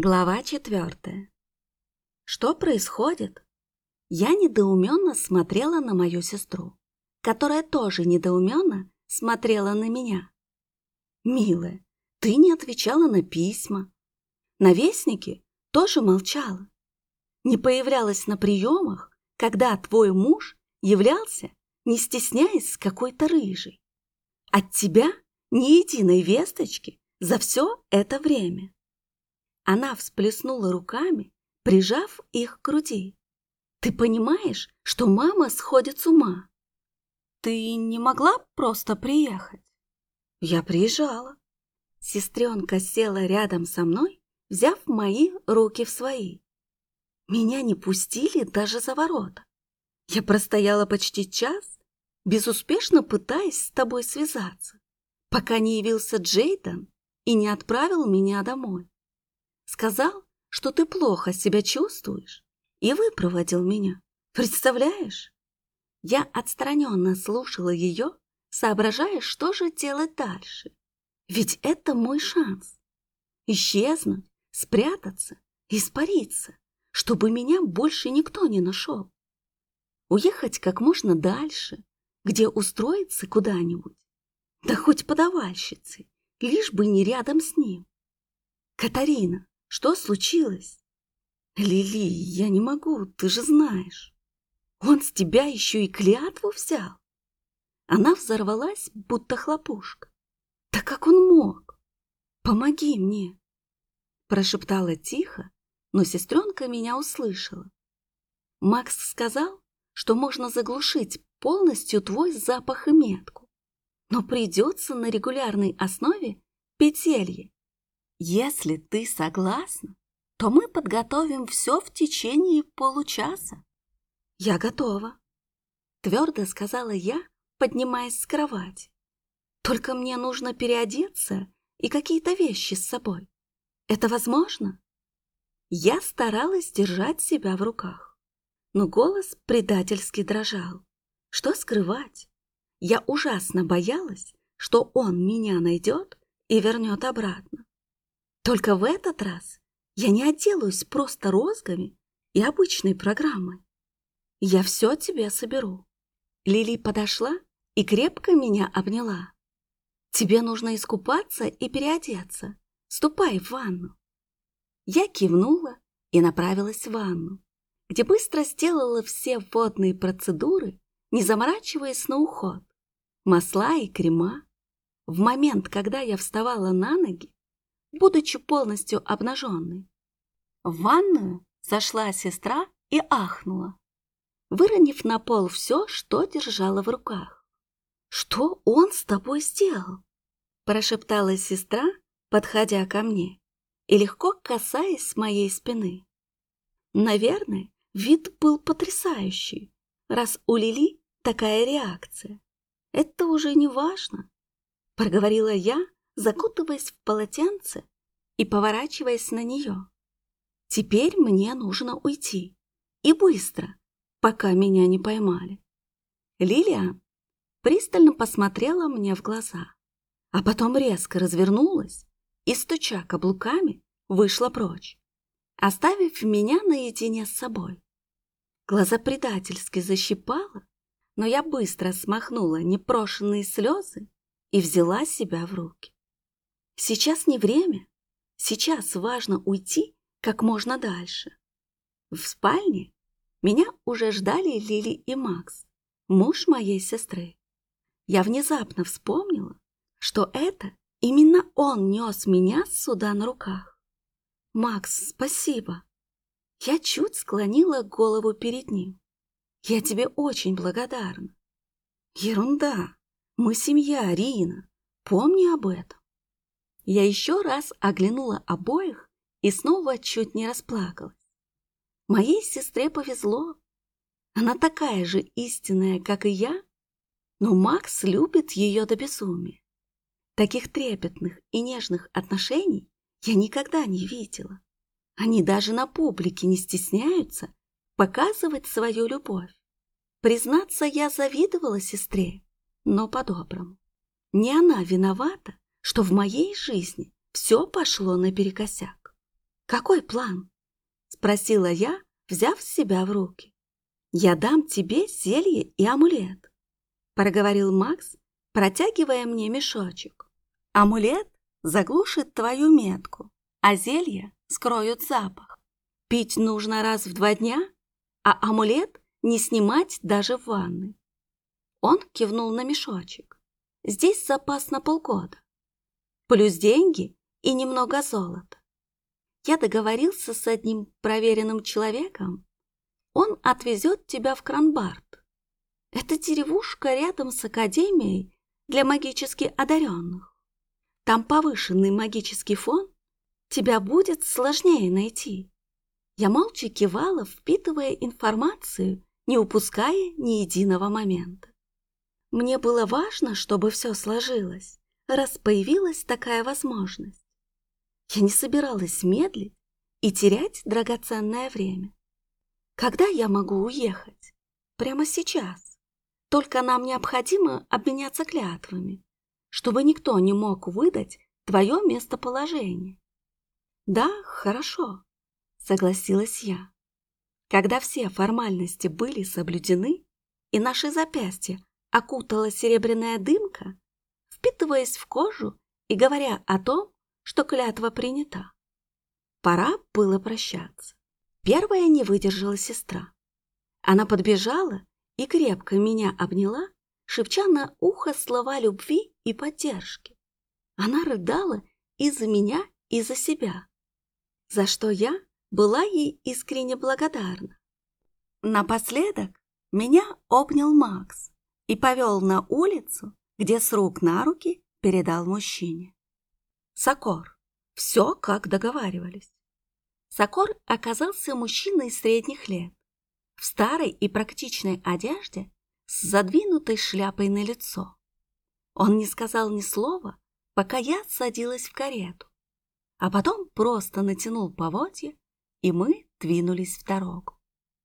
Глава четвертая. Что происходит? Я недоуменно смотрела на мою сестру, которая тоже недоуменно смотрела на меня. Милая, ты не отвечала на письма. На вестнике тоже молчала. Не появлялась на приемах, когда твой муж являлся, не стесняясь, с какой-то рыжей. От тебя ни единой весточки за все это время. Она всплеснула руками, прижав их к груди. «Ты понимаешь, что мама сходит с ума? Ты не могла просто приехать?» «Я приезжала». Сестренка села рядом со мной, взяв мои руки в свои. Меня не пустили даже за ворота. Я простояла почти час, безуспешно пытаясь с тобой связаться, пока не явился Джейден и не отправил меня домой. Сказал, что ты плохо себя чувствуешь, и выпроводил меня. Представляешь? Я отстраненно слушала ее, соображая, что же делать дальше. Ведь это мой шанс. Исчезнуть, спрятаться, испариться, чтобы меня больше никто не нашел. Уехать как можно дальше, где устроиться куда-нибудь. Да хоть подавальщицей, лишь бы не рядом с ним. Катарина, что случилось? Лили, я не могу, ты же знаешь. Он с тебя еще и клятву взял. Она взорвалась, будто хлопушка. Да как он мог? Помоги мне. Прошептала тихо, но сестренка меня услышала. Макс сказал, что можно заглушить полностью твой запах и метку, но придется на регулярной основе пить зелье если ты согласна, то мы подготовим все в течение получаса. Я готова, твердо сказала я, поднимаясь с кровати. Только мне нужно переодеться и какие-то вещи с собой. Это возможно? Я старалась держать себя в руках, но голос предательски дрожал. Что скрывать? Я ужасно боялась, что он меня найдет и вернет обратно. Только в этот раз я не отделаюсь просто розгами и обычной программой. Я все тебе соберу. Лили подошла и крепко меня обняла. Тебе нужно искупаться и переодеться. Ступай в ванну. Я кивнула и направилась в ванну, где быстро сделала все водные процедуры, не заморачиваясь на уход. Масла и крема. В момент, когда я вставала на ноги, будучи полностью обнаженной. В ванную зашла сестра и ахнула, выронив на пол все, что держала в руках. «Что он с тобой сделал?» – прошептала сестра, подходя ко мне и легко касаясь моей спины. Наверное, вид был потрясающий, раз у Лили такая реакция. Это уже не важно, проговорила я, закутываясь в полотенце и поворачиваясь на нее. Теперь мне нужно уйти. И быстро, пока меня не поймали. Лилия пристально посмотрела мне в глаза, а потом резко развернулась и, стуча каблуками, вышла прочь, оставив меня наедине с собой. Глаза предательски защипала, но я быстро смахнула непрошенные слезы и взяла себя в руки. Сейчас не время. Сейчас важно уйти как можно дальше. В спальне меня уже ждали Лили и Макс, муж моей сестры. Я внезапно вспомнила, что это именно он нес меня сюда на руках. «Макс, спасибо!» Я чуть склонила голову перед ним. «Я тебе очень благодарна!» «Ерунда! Мы семья, Рина! Помни об этом!» Я еще раз оглянула обоих и снова чуть не расплакалась. Моей сестре повезло. Она такая же истинная, как и я, но Макс любит ее до безумия. Таких трепетных и нежных отношений я никогда не видела. Они даже на публике не стесняются показывать свою любовь. Признаться, я завидовала сестре, но по-доброму. Не она виновата, что в моей жизни все пошло наперекосяк. «Какой план?» — спросила я, взяв себя в руки. «Я дам тебе зелье и амулет», — проговорил Макс, протягивая мне мешочек. «Амулет заглушит твою метку, а зелья скроют запах. Пить нужно раз в два дня, а амулет не снимать даже в ванной». Он кивнул на мешочек. «Здесь запас на полгода. Плюс деньги и немного золота. Я договорился с одним проверенным человеком. Он отвезет тебя в Кранбарт. Это деревушка рядом с Академией для магически одаренных. Там повышенный магический фон, тебя будет сложнее найти. Я молча кивала, впитывая информацию, не упуская ни единого момента. Мне было важно, чтобы все сложилось, раз появилась такая возможность. Я не собиралась медлить и терять драгоценное время. Когда я могу уехать? Прямо сейчас. Только нам необходимо обменяться клятвами, чтобы никто не мог выдать твое местоположение. Да, хорошо, согласилась я. Когда все формальности были соблюдены и наши запястья окутала серебряная дымка, впитываясь в кожу и говоря о том, что клятва принята. Пора было прощаться. Первая не выдержала сестра. Она подбежала и крепко меня обняла, шепча на ухо слова любви и поддержки. Она рыдала и за меня, и за себя, за что я была ей искренне благодарна. Напоследок меня обнял Макс и повел на улицу, где с рук на руки передал мужчине. Сокор. Все, как договаривались. Сокор оказался мужчиной средних лет, в старой и практичной одежде с задвинутой шляпой на лицо. Он не сказал ни слова, пока я садилась в карету, а потом просто натянул поводья, и мы двинулись в дорогу.